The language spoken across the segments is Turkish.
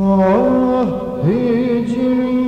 آه هجري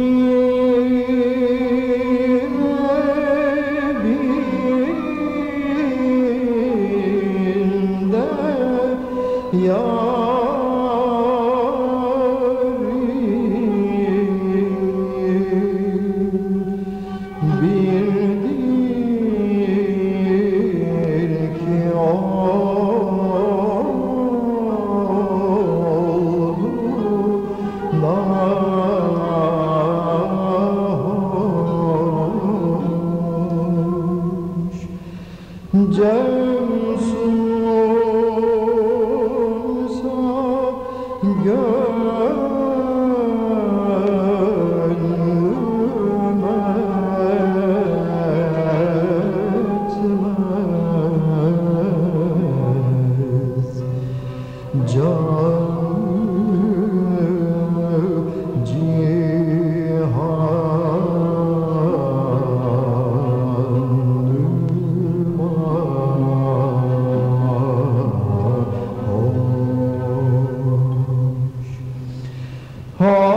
Can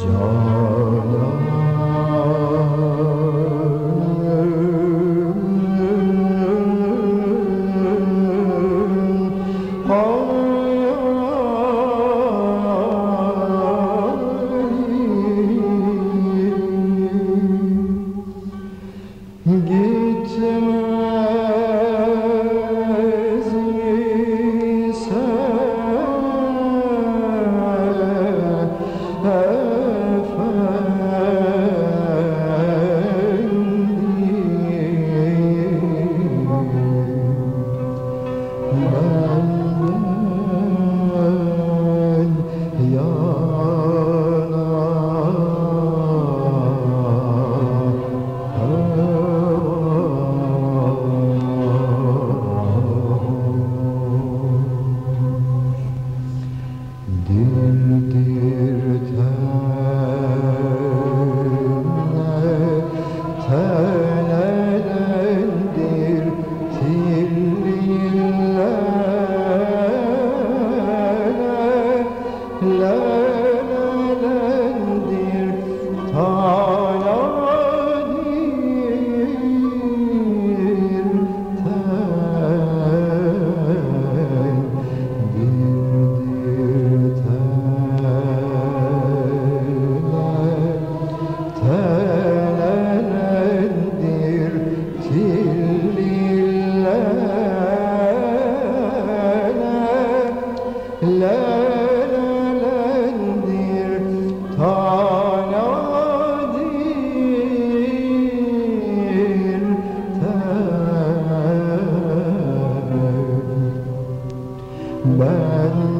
九 ban